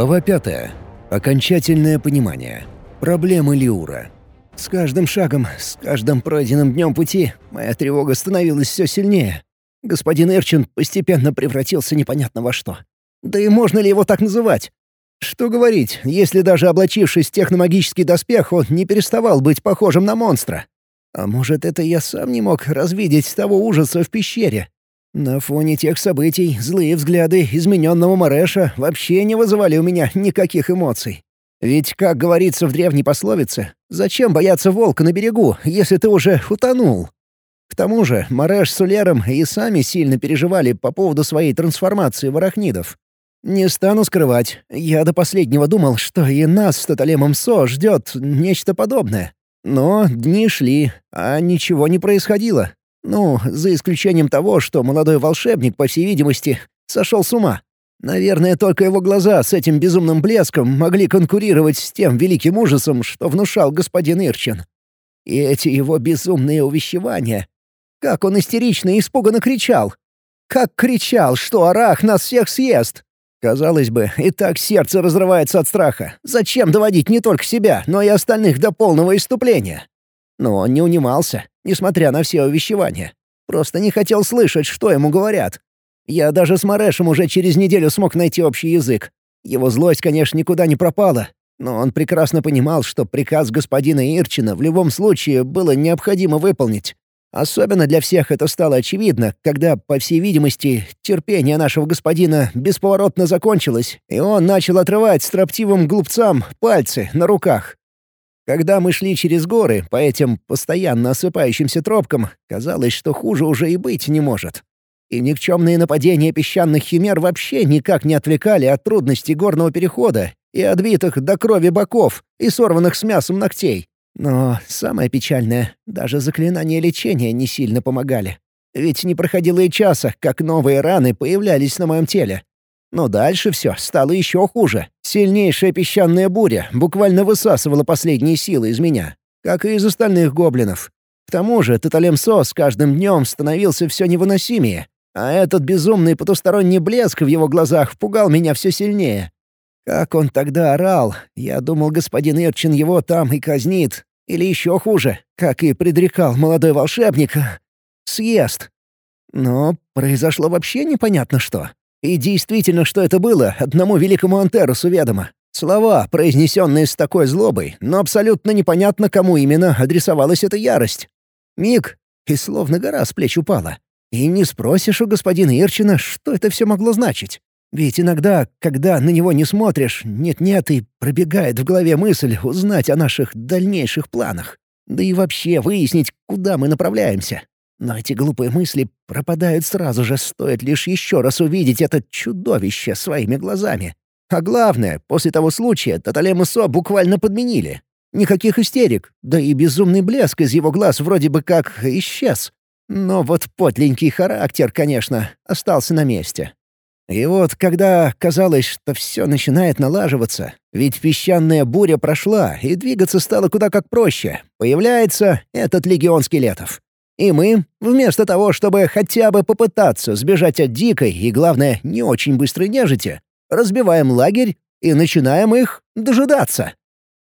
Глава пятая. Окончательное понимание. Проблемы Лиура. С каждым шагом, с каждым пройденным днем пути моя тревога становилась все сильнее. Господин Эрчин постепенно превратился непонятно во что. Да и можно ли его так называть? Что говорить, если даже облачившись в техномагический доспех, он не переставал быть похожим на монстра? А может, это я сам не мог развидеть того ужаса в пещере, на фоне тех событий злые взгляды измененного Мареша вообще не вызывали у меня никаких эмоций. Ведь, как говорится в древней пословице, зачем бояться волка на берегу, если ты уже утонул? К тому же Мареш с Улером и сами сильно переживали по поводу своей трансформации в арахнидов. Не стану скрывать, я до последнего думал, что и нас с Тоталемом Со ждет нечто подобное. Но дни шли, а ничего не происходило. Ну, за исключением того, что молодой волшебник, по всей видимости, сошел с ума. Наверное, только его глаза с этим безумным блеском могли конкурировать с тем великим ужасом, что внушал господин Ирчин. И эти его безумные увещевания. Как он истерично и испуганно кричал. Как кричал, что Арах нас всех съест. Казалось бы, и так сердце разрывается от страха. Зачем доводить не только себя, но и остальных до полного иступления? Но он не унимался, несмотря на все увещевания. Просто не хотел слышать, что ему говорят. Я даже с Марешем уже через неделю смог найти общий язык. Его злость, конечно, никуда не пропала, но он прекрасно понимал, что приказ господина Ирчина в любом случае было необходимо выполнить. Особенно для всех это стало очевидно, когда, по всей видимости, терпение нашего господина бесповоротно закончилось, и он начал отрывать строптивым глупцам пальцы на руках. Когда мы шли через горы, по этим постоянно осыпающимся тропкам, казалось, что хуже уже и быть не может. И никчемные нападения песчаных химер вообще никак не отвлекали от трудностей горного перехода и отбитых до крови боков и сорванных с мясом ногтей. Но самое печальное, даже заклинания лечения не сильно помогали. Ведь не проходило и часа, как новые раны появлялись на моем теле. Но дальше все стало еще хуже. Сильнейшая песчаная буря буквально высасывала последние силы из меня, как и из остальных гоблинов. К тому же Таталемсо с каждым днем становился все невыносимее, а этот безумный потусторонний блеск в его глазах пугал меня все сильнее. Как он тогда орал, я думал, господин Ирчин его там и казнит. Или еще хуже, как и предрекал молодой волшебник, съест. Но произошло вообще непонятно что. И действительно, что это было, одному великому Антерусу ведомо. Слова, произнесенные с такой злобой, но абсолютно непонятно, кому именно адресовалась эта ярость. Миг, и словно гора с плеч упала. И не спросишь у господина Ирчина, что это все могло значить. Ведь иногда, когда на него не смотришь, нет-нет, и пробегает в голове мысль узнать о наших дальнейших планах. Да и вообще выяснить, куда мы направляемся. Но эти глупые мысли пропадают сразу же, стоит лишь еще раз увидеть это чудовище своими глазами. А главное, после того случая Таталем буквально подменили. Никаких истерик, да и безумный блеск из его глаз вроде бы как исчез. Но вот потленький характер, конечно, остался на месте. И вот когда казалось, что все начинает налаживаться, ведь песчаная буря прошла, и двигаться стало куда как проще, появляется этот легион скелетов. И мы, вместо того, чтобы хотя бы попытаться сбежать от дикой и, главное, не очень быстрой нежити, разбиваем лагерь и начинаем их дожидаться.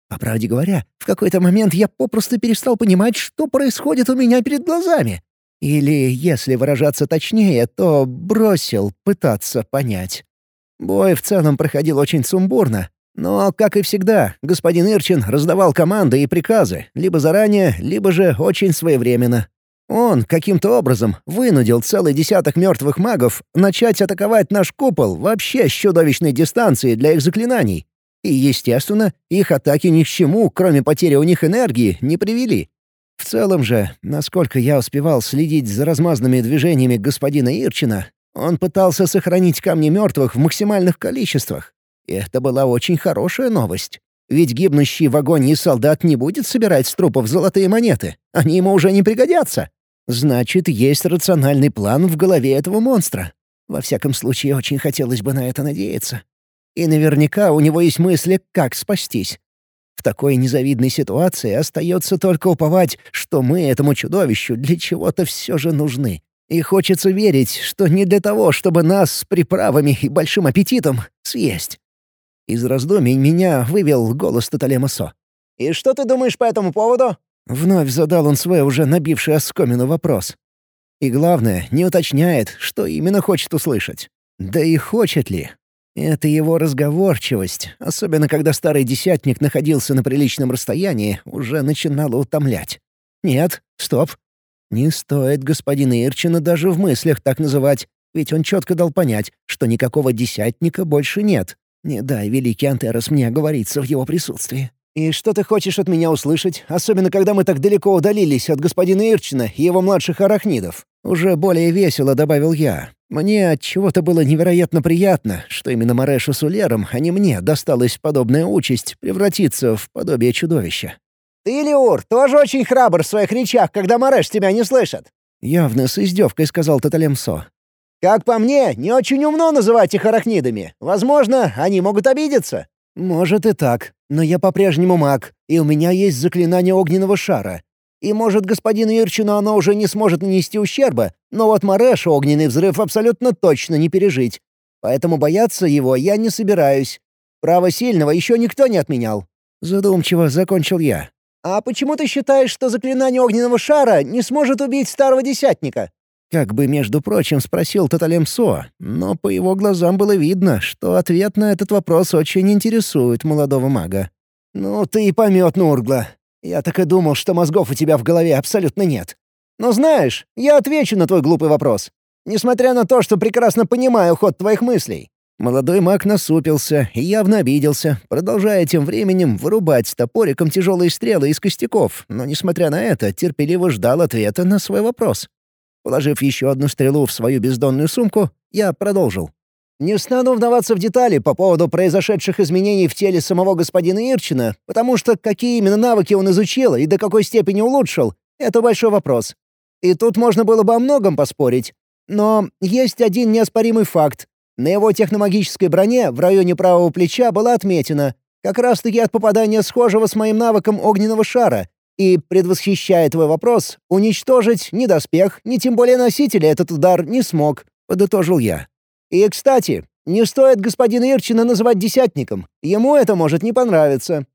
По правде говоря, в какой-то момент я попросту перестал понимать, что происходит у меня перед глазами. Или, если выражаться точнее, то бросил пытаться понять. Бой в целом проходил очень сумбурно, но, как и всегда, господин Ирчин раздавал команды и приказы, либо заранее, либо же очень своевременно. Он каким-то образом вынудил целый десяток мертвых магов начать атаковать наш купол вообще с чудовищной дистанции для их заклинаний. И, естественно, их атаки ни к чему, кроме потери у них энергии, не привели. В целом же, насколько я успевал следить за размазанными движениями господина Ирчина, он пытался сохранить камни мертвых в максимальных количествах. И это была очень хорошая новость. Ведь гибнущий в агонии солдат не будет собирать с трупов золотые монеты. Они ему уже не пригодятся. Значит, есть рациональный план в голове этого монстра. Во всяком случае, очень хотелось бы на это надеяться. И наверняка у него есть мысли, как спастись. В такой незавидной ситуации остается только уповать, что мы этому чудовищу для чего-то все же нужны. И хочется верить, что не для того, чтобы нас с приправами и большим аппетитом съесть. Из раздумий меня вывел голос Таталема Со. «И что ты думаешь по этому поводу?» Вновь задал он свой уже набивший оскомину вопрос. И главное, не уточняет, что именно хочет услышать. Да и хочет ли. Это его разговорчивость, особенно когда старый десятник находился на приличном расстоянии, уже начинала утомлять. Нет, стоп. Не стоит господина Ирчина даже в мыслях так называть, ведь он четко дал понять, что никакого десятника больше нет. Не дай великий Антерос мне оговориться в его присутствии. «И что ты хочешь от меня услышать, особенно когда мы так далеко удалились от господина Ирчина и его младших арахнидов?» Уже более весело добавил я. Мне от чего-то было невероятно приятно, что именно Марешу с Улером, а не мне, досталась подобная участь превратиться в подобие чудовища. «Ты, Леур, тоже очень храбр в своих речах, когда Мареш тебя не слышит!» Явно с издевкой сказал Таталемсо. «Как по мне, не очень умно называть их арахнидами. Возможно, они могут обидеться». «Может и так, но я по-прежнему маг, и у меня есть заклинание огненного шара. И, может, господину Ирчину оно уже не сможет нанести ущерба, но вот Марешу огненный взрыв абсолютно точно не пережить. Поэтому бояться его я не собираюсь. Право сильного еще никто не отменял». Задумчиво закончил я. «А почему ты считаешь, что заклинание огненного шара не сможет убить старого десятника?» Как бы, между прочим, спросил Таталемсо, но по его глазам было видно, что ответ на этот вопрос очень интересует молодого мага. «Ну ты и помет, Нургла. Я так и думал, что мозгов у тебя в голове абсолютно нет. Но знаешь, я отвечу на твой глупый вопрос. Несмотря на то, что прекрасно понимаю ход твоих мыслей». Молодой маг насупился и явно обиделся, продолжая тем временем вырубать с топориком тяжелые стрелы из костяков, но, несмотря на это, терпеливо ждал ответа на свой вопрос. Положив еще одну стрелу в свою бездонную сумку, я продолжил. «Не стану вдаваться в детали по поводу произошедших изменений в теле самого господина Ирчина, потому что какие именно навыки он изучил и до какой степени улучшил — это большой вопрос. И тут можно было бы о многом поспорить. Но есть один неоспоримый факт. На его техномагической броне в районе правого плеча была отметина, как раз-таки от попадания схожего с моим навыком огненного шара, и, предвосхищая твой вопрос, уничтожить ни доспех, ни тем более носителя этот удар не смог», — подытожил я. «И, кстати, не стоит господина Ирчина называть десятником. Ему это может не понравиться».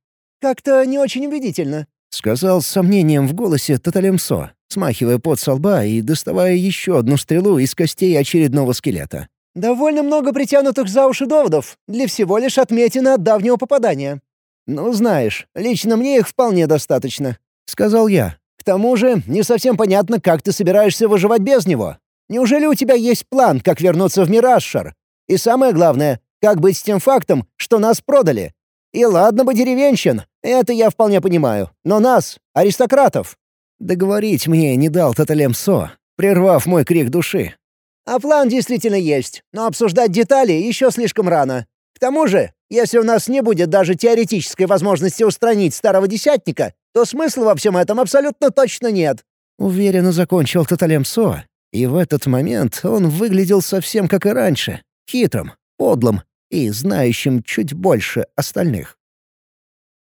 «Как-то не очень убедительно», — сказал с сомнением в голосе Таталемсо, смахивая пот со лба и доставая еще одну стрелу из костей очередного скелета. «Довольно много притянутых за уши доводов, для всего лишь отметина от давнего попадания». «Ну, знаешь, лично мне их вполне достаточно», — сказал я. «К тому же не совсем понятно, как ты собираешься выживать без него. Неужели у тебя есть план, как вернуться в Мирашшар? И самое главное, как быть с тем фактом, что нас продали? И ладно бы деревенщин, это я вполне понимаю, но нас, аристократов...» Договорить мне не дал Таталем Со, прервав мой крик души. «А план действительно есть, но обсуждать детали еще слишком рано. К тому же, если у нас не будет даже теоретической возможности устранить старого десятника, то смысла во всем этом абсолютно точно нет». Уверенно закончил Таталем Со, и в этот момент он выглядел совсем как и раньше, хитрым, подлым и знающим чуть больше остальных.